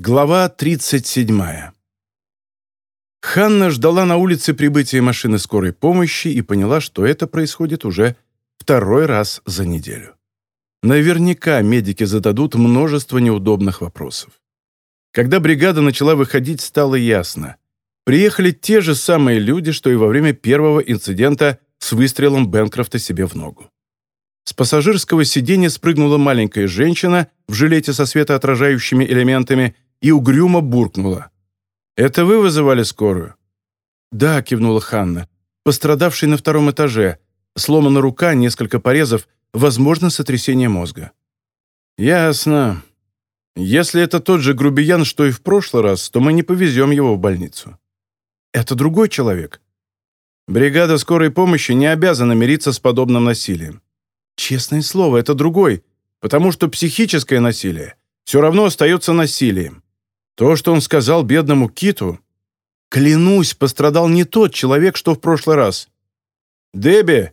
Глава 37. Ханна ждала на улице прибытия машины скорой помощи и поняла, что это происходит уже второй раз за неделю. Наверняка медики зададут множество неудобных вопросов. Когда бригада начала выходить, стало ясно. Приехали те же самые люди, что и во время первого инцидента с выстрелом Бенкрофта себе в ногу. С пассажирского сиденья спрыгнула маленькая женщина в жилете со светоотражающими элементами – и угрюмо буркнула. «Это вы вызывали скорую?» «Да», — кивнула Ханна. «Пострадавший на втором этаже. Сломана рука, несколько порезов, возможно, сотрясение мозга». «Ясно. Если это тот же грубиян, что и в прошлый раз, то мы не повезем его в больницу». «Это другой человек». «Бригада скорой помощи не обязана мириться с подобным насилием». «Честное слово, это другой, потому что психическое насилие все равно остается насилием. То, что он сказал бедному Киту... Клянусь, пострадал не тот человек, что в прошлый раз. «Дебби,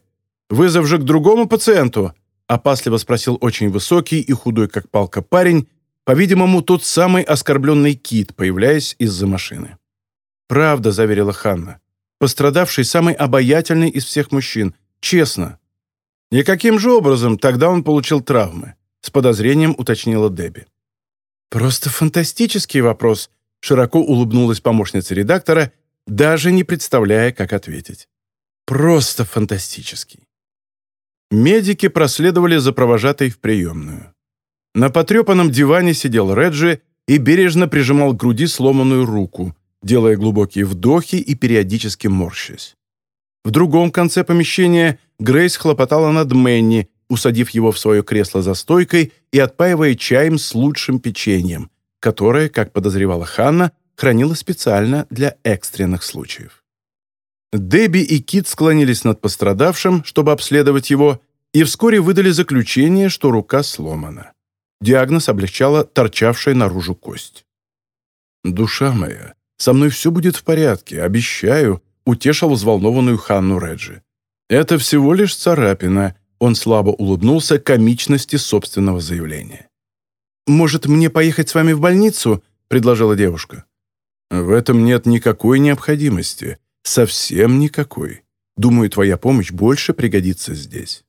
вызов же к другому пациенту?» опасливо спросил очень высокий и худой, как палка, парень, по-видимому, тот самый оскорбленный Кит, появляясь из-за машины. «Правда», — заверила Ханна. «Пострадавший самый обаятельный из всех мужчин. Честно». «И каким же образом тогда он получил травмы?» — с подозрением уточнила Дебби. «Просто фантастический вопрос», — широко улыбнулась помощница редактора, даже не представляя, как ответить. «Просто фантастический». Медики проследовали за провожатой в приемную. На потрепанном диване сидел Реджи и бережно прижимал к груди сломанную руку, делая глубокие вдохи и периодически морщась. В другом конце помещения Грейс хлопотала над Мэнни, усадив его в свое кресло за стойкой и отпаивая чаем с лучшим печеньем, которое, как подозревала Ханна, хранила специально для экстренных случаев. Дебби и Кит склонились над пострадавшим, чтобы обследовать его, и вскоре выдали заключение, что рука сломана. Диагноз облегчала торчавшая наружу кость. «Душа моя, со мной все будет в порядке, обещаю», утешил взволнованную Ханну Реджи. «Это всего лишь царапина, он слабо улыбнулся комичности собственного заявления. «Может, мне поехать с вами в больницу?» — предложила девушка. «В этом нет никакой необходимости. Совсем никакой. Думаю, твоя помощь больше пригодится здесь».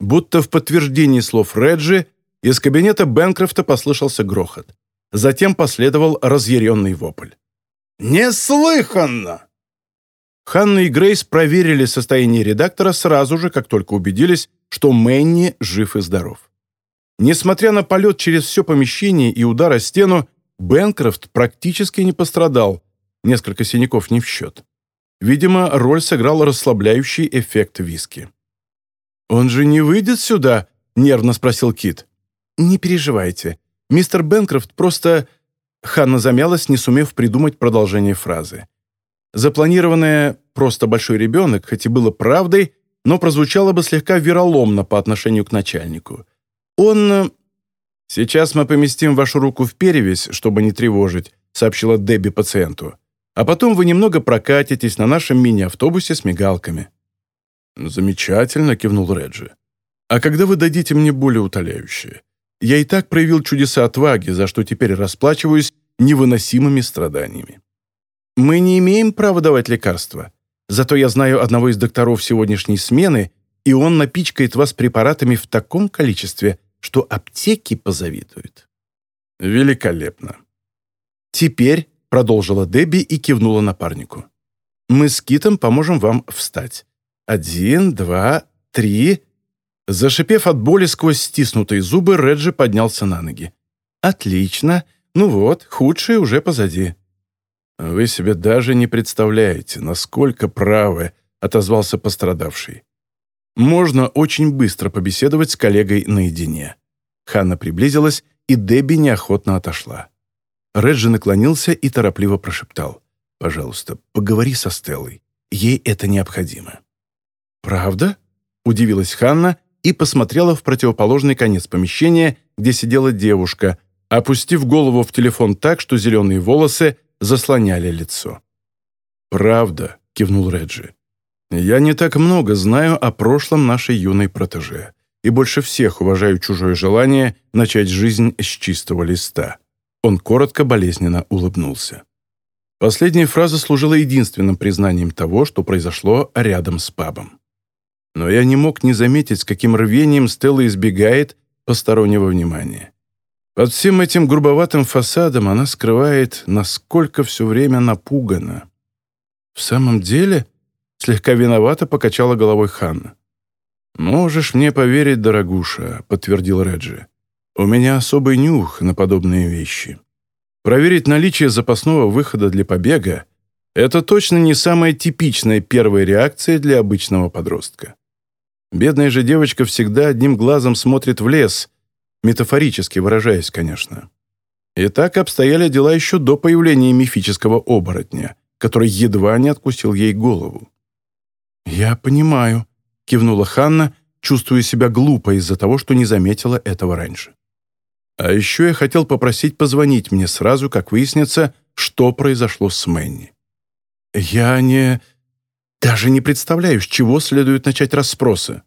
Будто в подтверждении слов Реджи из кабинета Бенкрофта послышался грохот. Затем последовал разъяренный вопль. «Неслыханно!» Ханна и Грейс проверили состояние редактора сразу же, как только убедились, что Мэнни жив и здоров. Несмотря на полет через все помещение и удар о стену, Бенкрофт практически не пострадал, несколько синяков не в счет. Видимо, роль сыграл расслабляющий эффект виски. «Он же не выйдет сюда?» — нервно спросил Кит. «Не переживайте. Мистер Бенкрофт просто...» Ханна замялась, не сумев придумать продолжение фразы. Запланированное «просто большой ребенок», хоть и было правдой, но прозвучало бы слегка вероломно по отношению к начальнику. Он... Э, «Сейчас мы поместим вашу руку в перевязь, чтобы не тревожить», сообщила Дебби пациенту. «А потом вы немного прокатитесь на нашем мини-автобусе с мигалками». «Замечательно», — кивнул Реджи. «А когда вы дадите мне более утоляющее? Я и так проявил чудеса отваги, за что теперь расплачиваюсь невыносимыми страданиями». Мы не имеем права давать лекарства. Зато я знаю одного из докторов сегодняшней смены, и он напичкает вас препаратами в таком количестве, что аптеки позавидуют». «Великолепно». «Теперь», — продолжила Дебби и кивнула напарнику, «мы с Китом поможем вам встать. Один, два, три...» Зашипев от боли сквозь стиснутые зубы, Реджи поднялся на ноги. «Отлично. Ну вот, худшее уже позади». «Вы себе даже не представляете, насколько правы», — отозвался пострадавший. «Можно очень быстро побеседовать с коллегой наедине». Ханна приблизилась, и Дебби неохотно отошла. Реджи наклонился и торопливо прошептал. «Пожалуйста, поговори со Стеллой. Ей это необходимо». «Правда?» — удивилась Ханна и посмотрела в противоположный конец помещения, где сидела девушка, опустив голову в телефон так, что зеленые волосы заслоняли лицо. «Правда», — кивнул Реджи. «Я не так много знаю о прошлом нашей юной протеже и больше всех уважаю чужое желание начать жизнь с чистого листа. Он коротко, болезненно улыбнулся. Последняя фраза служила единственным признанием того, что произошло рядом с пабом. Но я не мог не заметить, с каким рвением Стелла избегает постороннего внимания. Под всем этим грубоватым фасадом она скрывает, насколько все время напугана. «В самом деле?» — слегка виновато покачала головой Ханна. «Можешь мне поверить, дорогуша», — подтвердил Реджи. «У меня особый нюх на подобные вещи. Проверить наличие запасного выхода для побега — это точно не самая типичная первая реакция для обычного подростка. Бедная же девочка всегда одним глазом смотрит в лес, метафорически выражаясь, конечно. И так обстояли дела еще до появления мифического оборотня, который едва не откусил ей голову. «Я понимаю», — кивнула Ханна, чувствуя себя глупо из-за того, что не заметила этого раньше. А еще я хотел попросить позвонить мне сразу, как выяснится, что произошло с Мэнни. Я не... даже не представляю, с чего следует начать расспросы.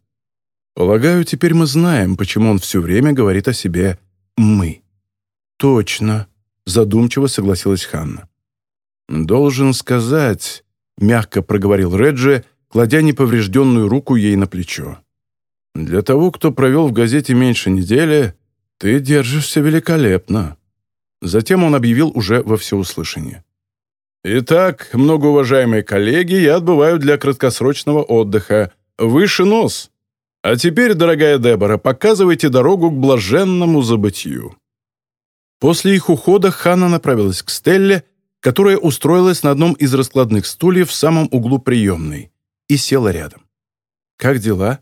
Полагаю, теперь мы знаем, почему он все время говорит о себе «мы». «Точно», — задумчиво согласилась Ханна. «Должен сказать», — мягко проговорил Реджи, кладя неповрежденную руку ей на плечо. «Для того, кто провел в газете меньше недели, ты держишься великолепно». Затем он объявил уже во всеуслышание. «Итак, многоуважаемые коллеги, я отбываю для краткосрочного отдыха. Выше нос!» А теперь, дорогая Дебора, показывайте дорогу к блаженному забытию». После их ухода Ханна направилась к Стелле, которая устроилась на одном из раскладных стульев в самом углу приемной, и села рядом. «Как дела?»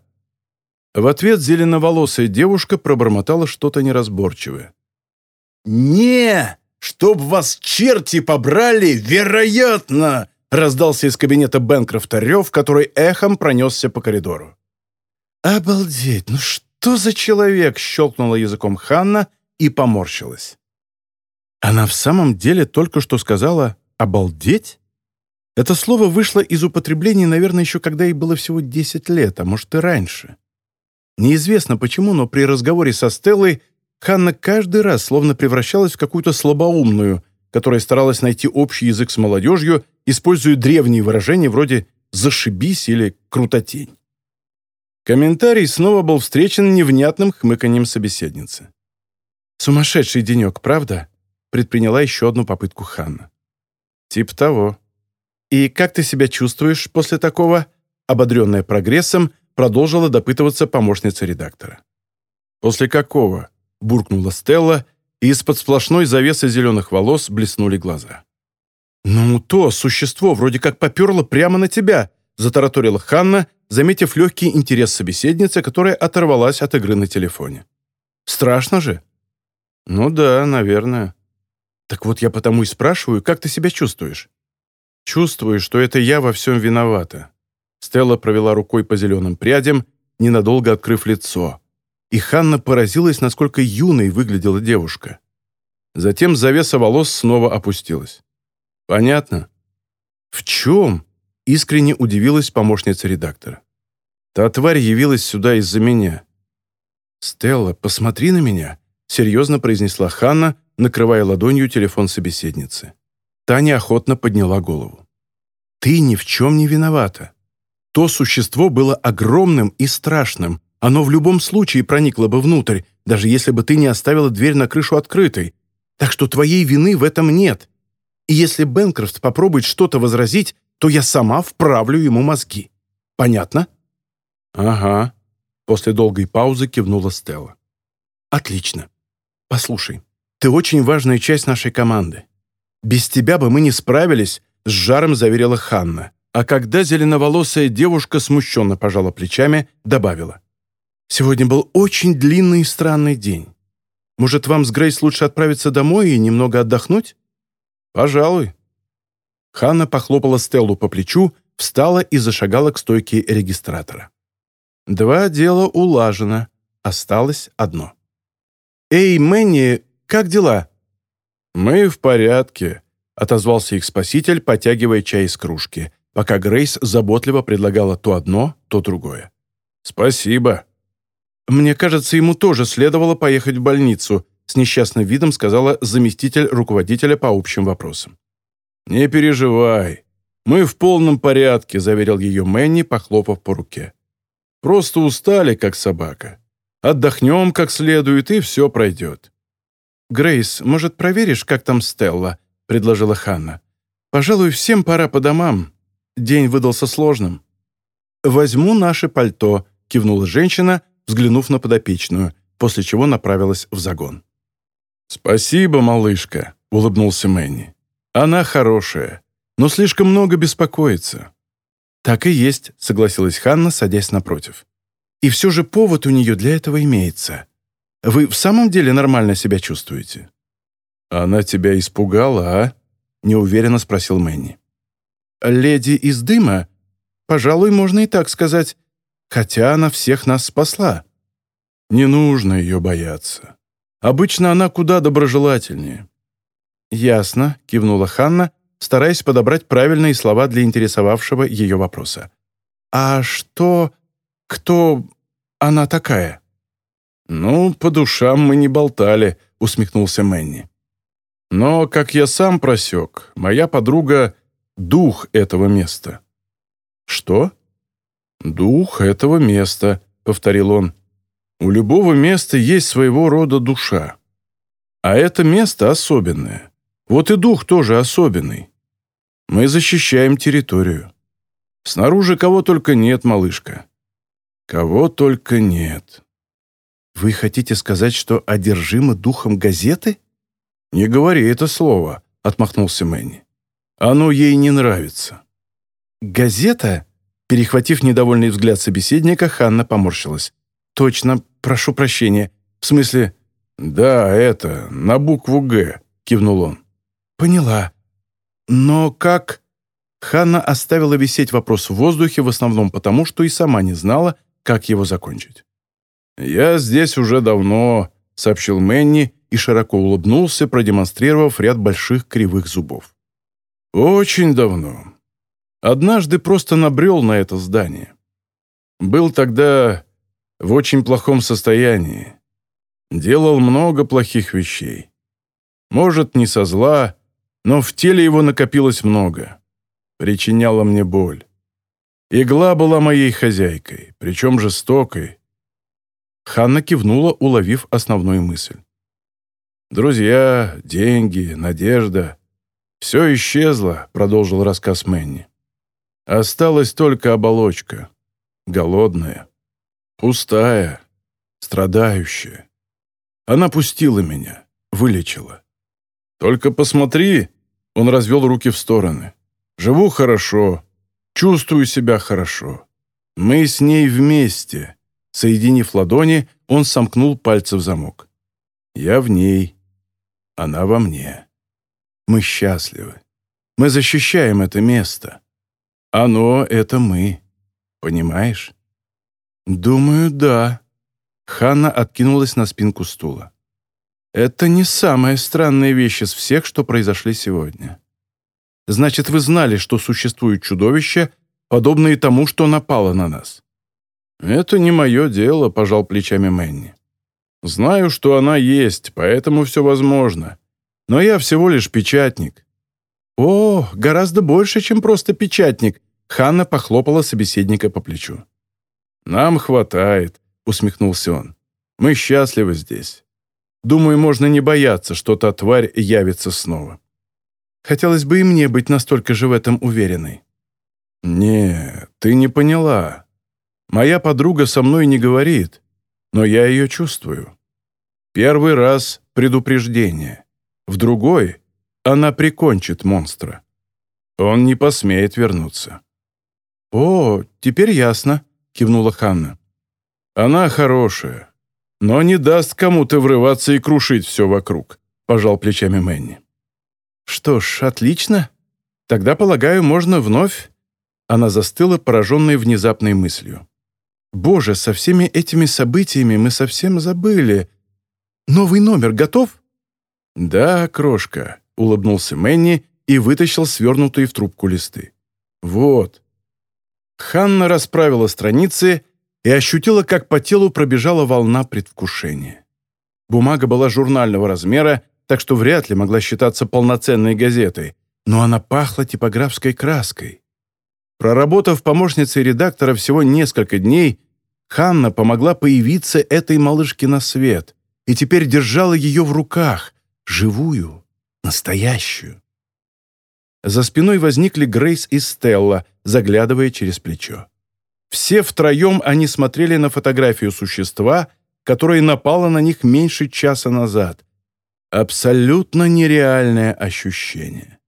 В ответ зеленоволосая девушка пробормотала что-то неразборчивое. «Не! Чтоб вас черти побрали, вероятно!» раздался из кабинета Бенкрофта рев, который эхом пронесся по коридору. «Обалдеть! Ну что за человек?» — щелкнула языком Ханна и поморщилась. Она в самом деле только что сказала «обалдеть»? Это слово вышло из употребления, наверное, еще когда ей было всего 10 лет, а может и раньше. Неизвестно почему, но при разговоре со Стеллой Ханна каждый раз словно превращалась в какую-то слабоумную, которая старалась найти общий язык с молодежью, используя древние выражения вроде «зашибись» или «крутотень». Комментарий снова был встречен невнятным хмыканьем собеседницы. «Сумасшедший денек, правда?» предприняла еще одну попытку Ханна. «Тип того. И как ты себя чувствуешь после такого?» ободренная прогрессом, продолжила допытываться помощница редактора. «После какого?» — буркнула Стелла, и из-под сплошной завесы зеленых волос блеснули глаза. «Ну, то существо вроде как поперло прямо на тебя», — затараторила Ханна, заметив легкий интерес собеседницы, которая оторвалась от игры на телефоне. «Страшно же?» «Ну да, наверное». «Так вот я потому и спрашиваю, как ты себя чувствуешь?» «Чувствую, что это я во всем виновата». Стелла провела рукой по зеленым прядям, ненадолго открыв лицо. И Ханна поразилась, насколько юной выглядела девушка. Затем завеса волос снова опустилась. «Понятно?» «В чем?» — искренне удивилась помощница редактора. Та тварь явилась сюда из-за меня. «Стелла, посмотри на меня», — серьезно произнесла Ханна, накрывая ладонью телефон собеседницы. Таня охотно подняла голову. «Ты ни в чем не виновата. То существо было огромным и страшным. Оно в любом случае проникло бы внутрь, даже если бы ты не оставила дверь на крышу открытой. Так что твоей вины в этом нет. И если Бенкрофт попробует что-то возразить, то я сама вправлю ему мозги. Понятно?» «Ага», — после долгой паузы кивнула Стелла. «Отлично. Послушай, ты очень важная часть нашей команды. Без тебя бы мы не справились», — с жаром заверила Ханна. А когда зеленоволосая девушка смущенно пожала плечами, добавила. «Сегодня был очень длинный и странный день. Может, вам с Грейс лучше отправиться домой и немного отдохнуть?» «Пожалуй». Ханна похлопала Стеллу по плечу, встала и зашагала к стойке регистратора. Два дела улажено. Осталось одно. «Эй, Мэнни, как дела?» «Мы в порядке», — отозвался их спаситель, потягивая чай из кружки, пока Грейс заботливо предлагала то одно, то другое. «Спасибо». «Мне кажется, ему тоже следовало поехать в больницу», с несчастным видом сказала заместитель руководителя по общим вопросам. «Не переживай. Мы в полном порядке», — заверил ее Мэнни, похлопав по руке. «Просто устали, как собака. Отдохнем как следует, и все пройдет». «Грейс, может, проверишь, как там Стелла?» — предложила Ханна. «Пожалуй, всем пора по домам. День выдался сложным». «Возьму наше пальто», — кивнула женщина, взглянув на подопечную, после чего направилась в загон. «Спасибо, малышка», — улыбнулся Мэнни. «Она хорошая, но слишком много беспокоится». «Так и есть», — согласилась Ханна, садясь напротив. «И все же повод у нее для этого имеется. Вы в самом деле нормально себя чувствуете?» «Она тебя испугала, а?» — неуверенно спросил Мэнни. «Леди из дыма? Пожалуй, можно и так сказать. Хотя она всех нас спасла». «Не нужно ее бояться. Обычно она куда доброжелательнее». «Ясно», — кивнула Ханна, стараясь подобрать правильные слова для интересовавшего ее вопроса. «А что... кто она такая?» «Ну, по душам мы не болтали», — усмехнулся Мэнни. «Но, как я сам просек, моя подруга — дух этого места». «Что?» «Дух этого места», — повторил он. «У любого места есть своего рода душа. А это место особенное. Вот и дух тоже особенный. Мы защищаем территорию. Снаружи кого только нет, малышка. Кого только нет. Вы хотите сказать, что одержимы духом газеты? Не говори это слово, отмахнулся Мэнни. Оно ей не нравится. Газета? Перехватив недовольный взгляд собеседника, Ханна поморщилась. «Точно, прошу прощения. В смысле...» «Да, это, на букву «Г», — кивнул он. «Поняла. Но как...» Ханна оставила висеть вопрос в воздухе в основном потому, что и сама не знала, как его закончить. «Я здесь уже давно», — сообщил Мэнни и широко улыбнулся, продемонстрировав ряд больших кривых зубов. «Очень давно. Однажды просто набрел на это здание. Был тогда в очень плохом состоянии. Делал много плохих вещей. Может, не со зла, но в теле его накопилось много. Причиняла мне боль. Игла была моей хозяйкой, причем жестокой. Ханна кивнула, уловив основную мысль. «Друзья, деньги, надежда — все исчезло», — продолжил рассказ Мэнни. «Осталась только оболочка, голодная, пустая, страдающая. Она пустила меня, вылечила. Только посмотри, он развел руки в стороны. Живу хорошо, чувствую себя хорошо. Мы с ней вместе. Соединив ладони, он сомкнул пальцы в замок. Я в ней, она во мне. Мы счастливы. Мы защищаем это место. Оно — это мы. Понимаешь? Думаю, да. Ханна откинулась на спинку стула. Это не самая странная вещь из всех, что произошли сегодня. Значит, вы знали, что существует чудовище, подобное тому, что напало на нас. «Это не мое дело», — пожал плечами Мэнни. «Знаю, что она есть, поэтому все возможно. Но я всего лишь печатник». «О, гораздо больше, чем просто печатник», — Ханна похлопала собеседника по плечу. «Нам хватает», — усмехнулся он. «Мы счастливы здесь. Думаю, можно не бояться, что та тварь явится снова. Хотелось бы и мне быть настолько же в этом уверенной. Не, ты не поняла. Моя подруга со мной не говорит, но я ее чувствую. Первый раз предупреждение. В другой она прикончит монстра. Он не посмеет вернуться. «О, теперь ясно», — кивнула Ханна. «Она хорошая, но не даст кому-то врываться и крушить все вокруг», — пожал плечами Мэнни. «Что ж, отлично. Тогда, полагаю, можно вновь...» Она застыла, пораженной внезапной мыслью. «Боже, со всеми этими событиями мы совсем забыли. Новый номер готов?» «Да, крошка», — улыбнулся Мэнни и вытащил свернутые в трубку листы. «Вот». Ханна расправила страницы и ощутила, как по телу пробежала волна предвкушения. Бумага была журнального размера, так что вряд ли могла считаться полноценной газетой, но она пахла типографской краской. Проработав помощницей редактора всего несколько дней, Ханна помогла появиться этой малышке на свет и теперь держала ее в руках, живую, настоящую. За спиной возникли Грейс и Стелла, заглядывая через плечо. Все втроем они смотрели на фотографию существа, которое напало на них меньше часа назад. Абсолютно нереальное ощущение.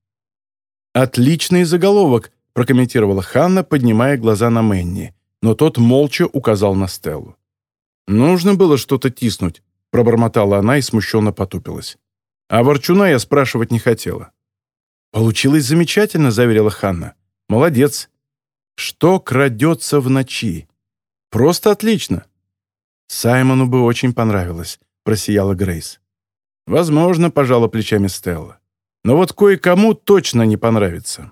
«Отличный заголовок», — прокомментировала Ханна, поднимая глаза на Мэнни, но тот молча указал на Стеллу. «Нужно было что-то тиснуть», — пробормотала она и смущенно потупилась. А Ворчуна я спрашивать не хотела. «Получилось замечательно», — заверила Ханна. «Молодец. Что крадется в ночи? Просто отлично». «Саймону бы очень понравилось», — просияла Грейс. «Возможно», — пожала плечами Стелла. «Но вот кое-кому точно не понравится».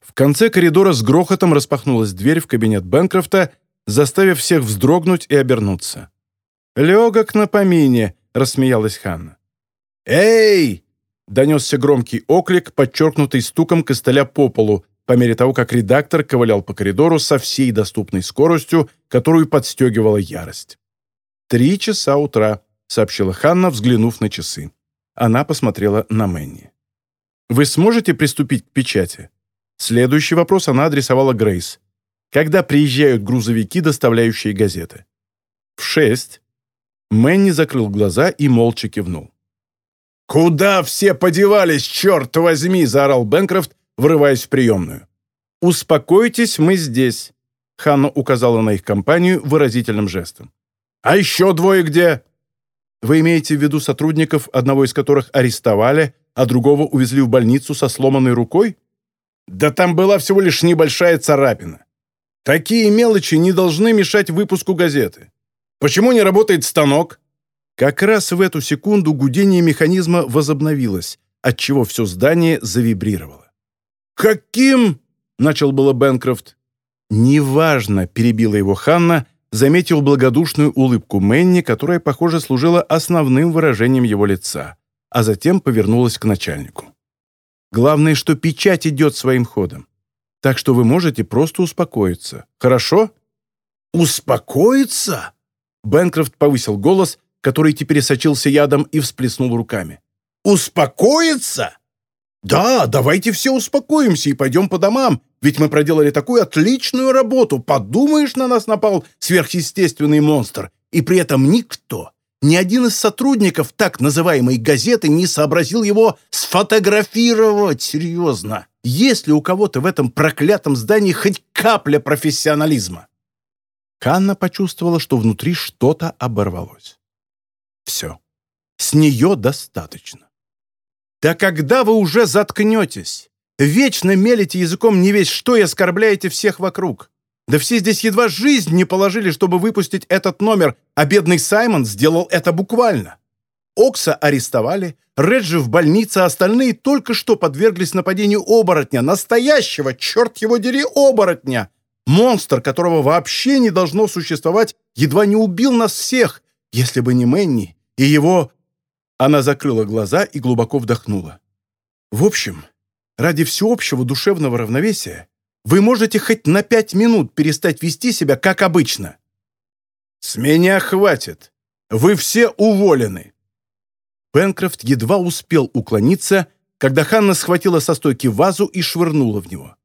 В конце коридора с грохотом распахнулась дверь в кабинет Бэнкрофта, заставив всех вздрогнуть и обернуться. «Легок на помине», — рассмеялась Ханна. «Эй!» — донесся громкий оклик, подчеркнутый стуком костыля по полу, по мере того, как редактор ковылял по коридору со всей доступной скоростью, которую подстегивала ярость. «Три часа утра», — сообщила Ханна, взглянув на часы. Она посмотрела на Мэнни. «Вы сможете приступить к печати?» Следующий вопрос она адресовала Грейс. «Когда приезжают грузовики, доставляющие газеты?» «В шесть». Мэнни закрыл глаза и молча кивнул. «Куда все подевались, черт возьми!» – заорал Бэнкрофт, врываясь в приемную. «Успокойтесь, мы здесь», – Ханна указала на их компанию выразительным жестом. «А еще двое где?» «Вы имеете в виду сотрудников, одного из которых арестовали, а другого увезли в больницу со сломанной рукой?» «Да там была всего лишь небольшая царапина. Такие мелочи не должны мешать выпуску газеты. Почему не работает станок?» Как раз в эту секунду гудение механизма возобновилось, отчего все здание завибрировало. «Каким?» — начал было Бенкрофт. «Неважно», — перебила его Ханна, заметил благодушную улыбку Мэнни, которая, похоже, служила основным выражением его лица, а затем повернулась к начальнику. «Главное, что печать идет своим ходом. Так что вы можете просто успокоиться. Хорошо?» «Успокоиться?» Бенкрофт повысил голос, который теперь сочился ядом и всплеснул руками. «Успокоиться? Да, давайте все успокоимся и пойдем по домам, ведь мы проделали такую отличную работу. Подумаешь, на нас напал сверхъестественный монстр, и при этом никто, ни один из сотрудников так называемой газеты не сообразил его сфотографировать. Серьезно. Есть ли у кого-то в этом проклятом здании хоть капля профессионализма?» Канна почувствовала, что внутри что-то оборвалось. Все. С нее достаточно. Да когда вы уже заткнетесь? Вечно мелите языком не весь что и оскорбляете всех вокруг. Да все здесь едва жизнь не положили, чтобы выпустить этот номер, а бедный Саймон сделал это буквально. Окса арестовали, Реджи в больнице, а остальные только что подверглись нападению оборотня, настоящего, черт его дери, оборотня. Монстр, которого вообще не должно существовать, едва не убил нас всех, если бы не Мэнни и его...» Она закрыла глаза и глубоко вдохнула. «В общем, ради всеобщего душевного равновесия вы можете хоть на пять минут перестать вести себя как обычно». «С меня хватит. Вы все уволены». Пенкрофт едва успел уклониться, когда Ханна схватила со стойки вазу и швырнула в него.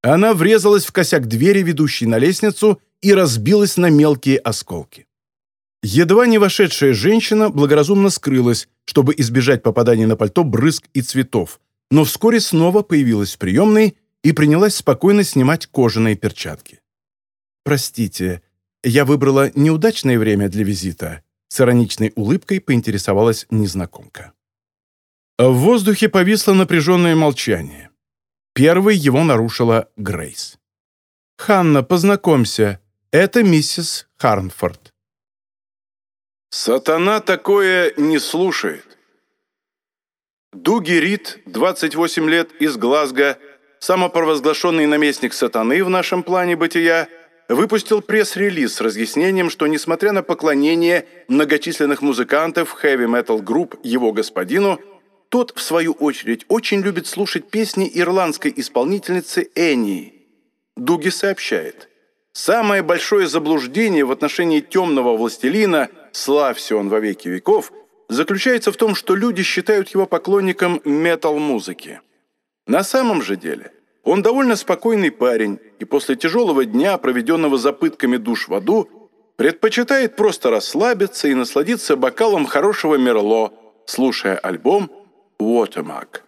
Она врезалась в косяк двери, ведущей на лестницу, и разбилась на мелкие осколки. Едва не вошедшая женщина благоразумно скрылась, чтобы избежать попадания на пальто брызг и цветов, но вскоре снова появилась в приемной и принялась спокойно снимать кожаные перчатки. «Простите, я выбрала неудачное время для визита», с ироничной улыбкой поинтересовалась незнакомка. В воздухе повисло напряженное молчание. Первой его нарушила Грейс. «Ханна, познакомься, это миссис Харнфорд». Сатана такое не слушает. Дуги Рид, 28 лет, из Глазго, самопровозглашенный наместник сатаны в нашем плане бытия, выпустил пресс-релиз с разъяснением, что, несмотря на поклонение многочисленных музыкантов хэви-метал групп его господину, тот, в свою очередь, очень любит слушать песни ирландской исполнительницы Энни. Дуги сообщает, «Самое большое заблуждение в отношении темного властелина, славься он во веки веков, заключается в том, что люди считают его поклонником метал-музыки. На самом же деле – он довольно спокойный парень и после тяжелого дня, проведенного за пытками душ в аду, предпочитает просто расслабиться и насладиться бокалом хорошего мерло, слушая альбом «Watermark».